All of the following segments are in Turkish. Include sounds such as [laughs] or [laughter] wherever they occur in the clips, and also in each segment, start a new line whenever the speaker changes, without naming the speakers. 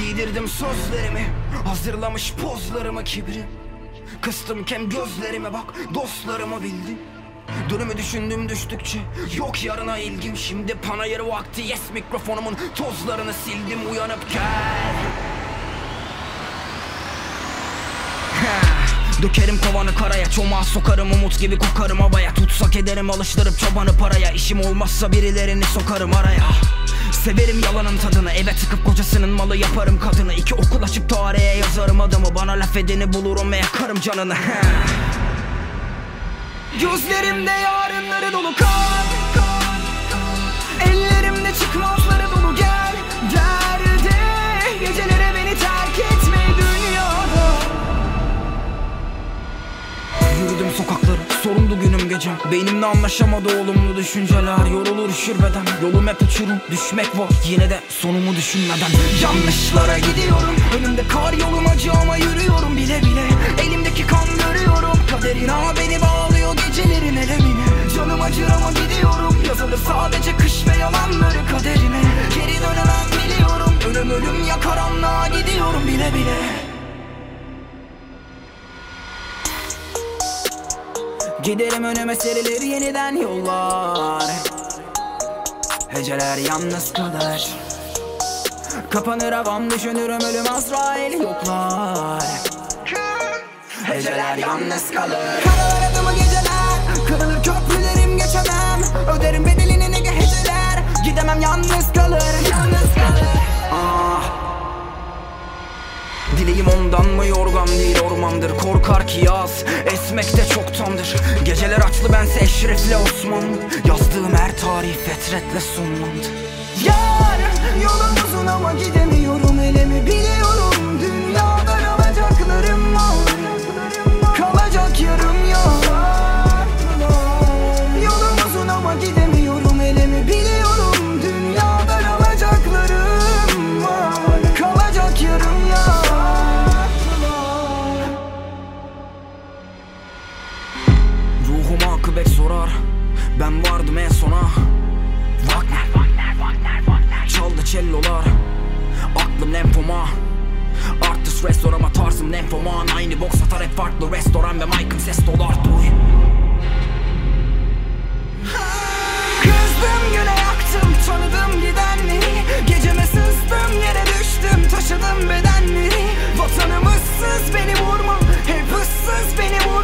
Giydirdim sözlerimi Hazırlamış pozlarımı kibri. Kıstım kem gözlerime bak Dostlarımı bildim Dönümü düşündüm düştükçe Yok yarına ilgim. Şimdi panayır vakti Yes mikrofonumun tozlarını sildim. Uyanıp gel. Dökerim kovanı karaya Çomağa sokarım. Umut gibi kokarım havaya. Tutsak ederim alıştırıp çobanı paraya. İşim olmazsa birilerini sokarım araya Severim yalanın tadını. Eve tıkıp kocasının malı yaparım kadını. İki okul açıp tarihe yazarım adımı Bana laf edeni bulurum ve yakarım canını. [laughs] Gözlerimde yarınları dolu. Kan Ellerimde çıkmazları dolu gel gecem Beynimle anlaşamadı olumlu düşünceler. Yorulur üşür beden Yolum hep uçurum. Düşmek var. Yine de sonumu düşünmeden. Yanlışlara gidiyorum. Önümde kar yolum acı ama yürüyorum bile bile. Elimdeki kan görüyorum. Kaderin ağa beni bağlıyor gecelerin elemine. Canım acır ama gidiyorum. Yazılır sadece kış ve yalanları kaderine. Geri dönemem biliyorum. Ölüm ölüm ya karanlığa gidiyorum bile bile Giderim önüme serilir yeniden yollar. Heceler yalnız kalır. Kapanır havam düşünürüm ölüm Azrail yoklar. Heceler yalnız kalır. Karalar adımı geceler. Kırılır köprülerim geçemem. Öderim bedelini ne heceler. Gidemem yalnız kalır. Yalnız kalır. Ah Dileğim ondan mı yorgan değil ormandır? Korkar ki yaz esmekte çoktandır. Geceler açlı bense eşrefle Osmanlı Yazdığım her tarih fetretle sonlandı. Yar yolum uzun ama gidemiyorum. Elemi biliyorum lenfoma Artist restorama tarzım lenfoman Aynı boks atar hep farklı restoran Ve mic'ım ses dolar duy. Kızdım güne yaktım tanıdım gidenleri. Geceme sızdım yere düştüm taşıdım bedenleri. Vatanım ıssız beni vurma Hep ıssız beni vurma.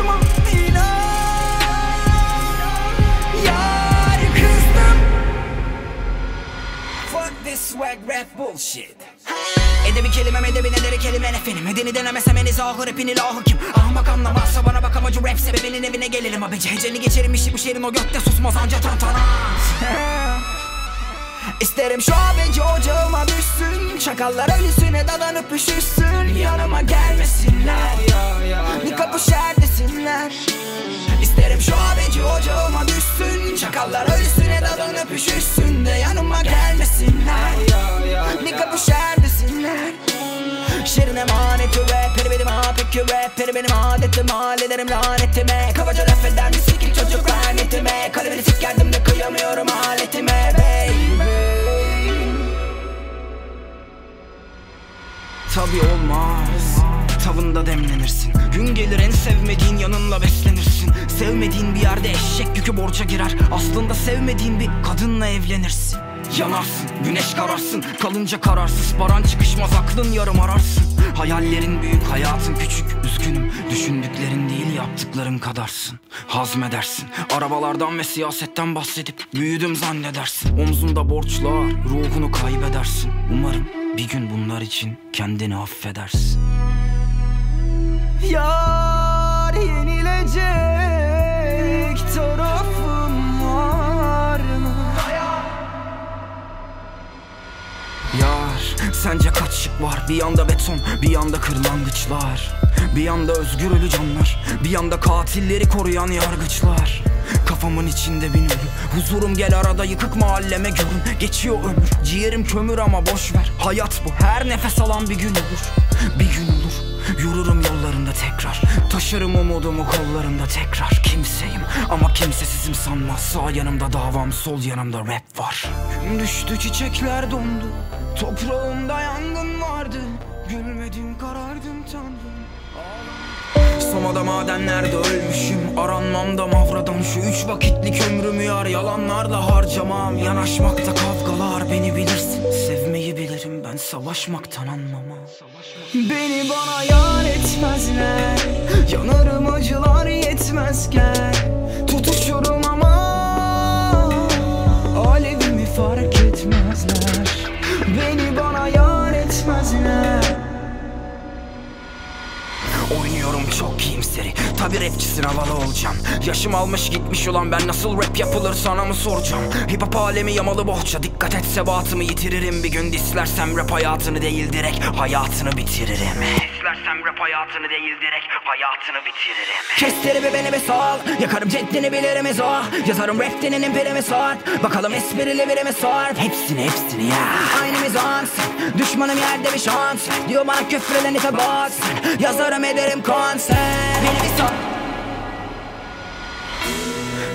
Swag rap bullshit Edebi kelimem edebi neleri kelime? Efendim Medeni denemesem en izahı rapin ilahı kim? Ahmak anlamazsa bana bak amacı rap sebebinin evine gelelim. Abici Heceli geçerim işi bu şehrin o gökte susmaz anca tantana [laughs] İsterim şu abeci ocağıma düşsün. Çakallar ölüsüne dadanıp üşüsün. Yanıma gelmesinler. Bir kapı şer desinler. İsterim şu abeci ocağıma düşsün. Çakallar ölüsüne dadanıp üşüsün De yanıma gelmesinler peki rap Peri benim adetim hallederim lanetime. Kabaca laf eder mi sikik çocuk lanetime Kalemini sikerdim de kıyamıyorum aletime. Baby Tabi olmaz. Tavında demlenirsin. Gün gelir en sevmediğin yanınla beslenirsin. Sevmediğin bir yerde eşek yükü borca girer. Aslında sevmediğin bir kadınla evlenirsin. Yanarsın, güneş kararsın. Kalınca kararsız, paran çıkışmaz Aklın yarım ararsın Hayallerin büyük, hayatın küçük. Üzgünüm, düşündüklerin değil yaptıkların kadarsın. Hazmedersin, arabalardan ve siyasetten bahsedip Büyüdüm zannedersin. Omzunda borçlar, ruhunu kaybedersin. Umarım bir gün bunlar için kendini affedersin. Yar yenilecek sence kaç şık var? Bir yanda beton bir yanda kırlangıçlar. Bir yanda özgür ölü canlar. Bir yanda katilleri koruyan yargıçlar. Kafamın içinde bin ölüm. Huzurum gel arada yıkık mahalleme görün. Geçiyor ömür. Ciğerim kömür ama boş ver. Hayat bu. Her nefes alan bir gün olur. Bir gün olur Yorurum yollarında tekrar. Taşırım umudumu kollarımda tekrar. Kimseyim ama kimsesizim sanma Sağ yanımda davam sol yanımda rap var. Gün düştü çiçekler dondu. Toprağımda yangın vardı. Gülmedim karardım tanrım. Soma'da madenlerde ölmüşüm. Aranmamda mavradan şu üç vakitlik ömrümü yar. Yalanlarla harcamam. Yanaşmakta kavgalar. Beni bilirsin. Sevmeyi bilirim ben savaşmaktan anlamam. Beni bana yar etmezler. Yanarım acılar yetmezken iyimseri Tabi rapçisin havalı olacağım. Yaşım almış gitmiş olan ben nasıl rap yapılır sana mı soracağım? Hip hop alemi yamalı bohça Dikkat et sebatımı yitiririm. Bir gün dislersem rap hayatını değil direkt Hayatını bitiririm. Dislersem rap hayatını değil direkt Hayatını bitiririm. Kestiri bir beni bir sal Yakarım ceddini bilirim o Yazarım rap dininin birimi sor Bakalım esprili birimi sor? Hepsini hepsini ya. Aynı mizans Düşmanım yerde bir şans. Diyor bana küfreden ite Yazarım ederim konser. Beni bir sor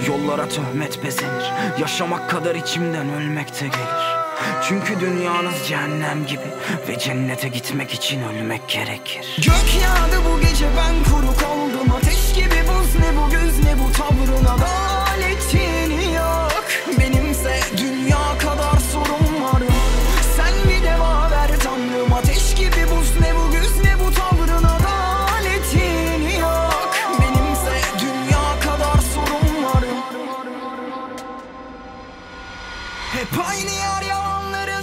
Yollara töhmet bezenir. Yaşamak kadar içimden ölmek de gelir. Çünkü dünyanız cehennem gibi Ve cennete gitmek için ölmek gerekir. Gök yağdı bu gece ben kuruk oldum Ateş gibi buz ne bu göz ne bu tavrına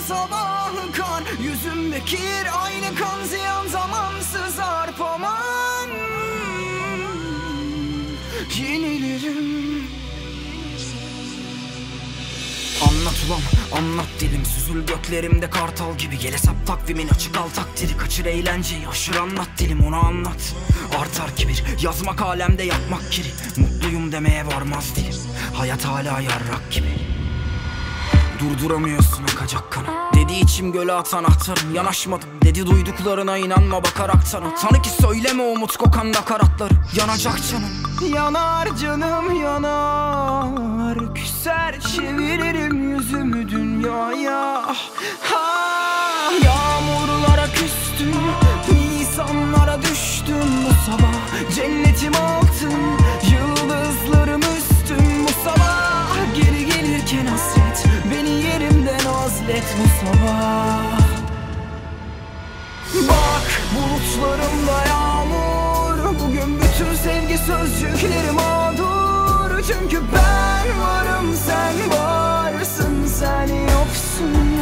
sabahı kar Yüzümde kir aynı kan ziyan zamansız arpaman Yenilirim. Anlat ulan anlat dilim Süzül göklerimde kartal gibi. Gel hesap takvimin açık al takdiri Kaçır eğlenceyi aşır anlat dilim onu anlat. Artar kibir yazmak alemde yapmak kiri. Mutluyum demeye varmaz dilim. Hayat hala yarrak gibi Durduramıyorsun akacak kanı Dedi içim göle at anahtarım Yanaşmadım. Dedi duyduklarına inanma bakarak sana. Tanı ki söyleme umut kokan nakaratları. Yanacak canım. Yanar canım yanar. Küser çeviririm yüzümü dünyaya. Ha, Yağmurlara küstüm Nisanlara düştüm bu sabah. Cennetim altın bu sabah Bak bulutlarımda yağmur. Bugün bütün sevgi sözcükleri mağdur. Çünkü ben varım sen varsın sen yoksun.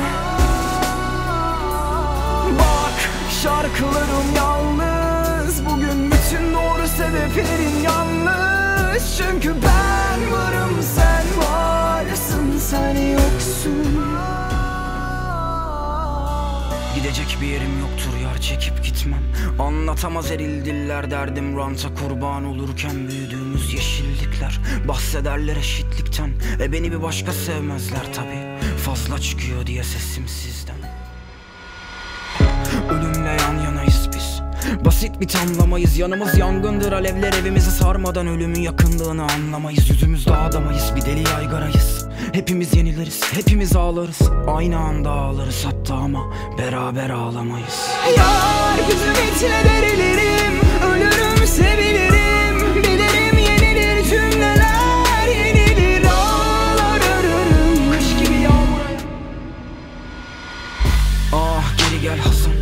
Bak şarkılarım yalnız. Bugün bütün doğru sebeplerin yanlış Çünkü ben Gidecek bir yerim yoktur yar çekip gitmem. Anlatamaz eril diller derdim. Ranta kurban olurken büyüdüğümüz yeşillikler Bahsederler eşitlikten. E beni bir başka sevmezler tabi Fazla çıkıyor diye sesim sizden. Ölümle yan yanayız biz. Basit bir tamlamayız. Yanımız yangındır. Alevler evimizi sarmadan Ölümün yakınlığını anlamayız. Yüzümüzde adamayız bir deli yaygarayız Hepimiz yeniliriz hepimiz ağlarız. Aynı anda ağlarız hatta ama Beraber ağlamayız. Yar hüzmetle derilirim Ölürüm sevilirim Bilirim yenilir cümleler Yenilir ağlar ararım Kış gibi yağmur. Ah geri gel Hasan.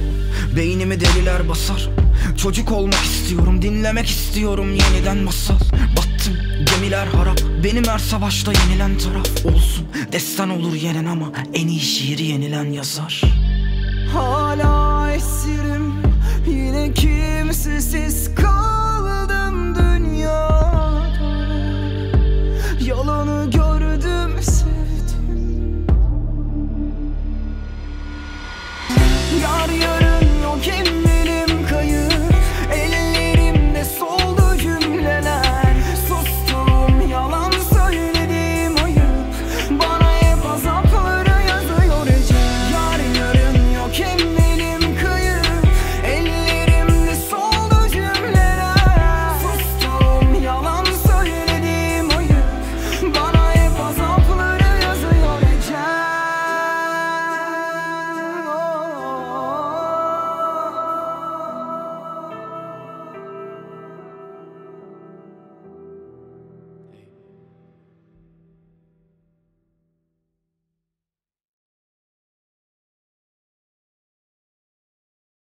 Beynimi deliler basar Çocuk olmak istiyorum dinlemek istiyorum yeniden masal. Battım gemiler harap Benim her savaşta yenilen taraf Olsun. Destan olur yenen ama En iyi şiiri yenilen yazar. Hala esirim Yine kimsesiz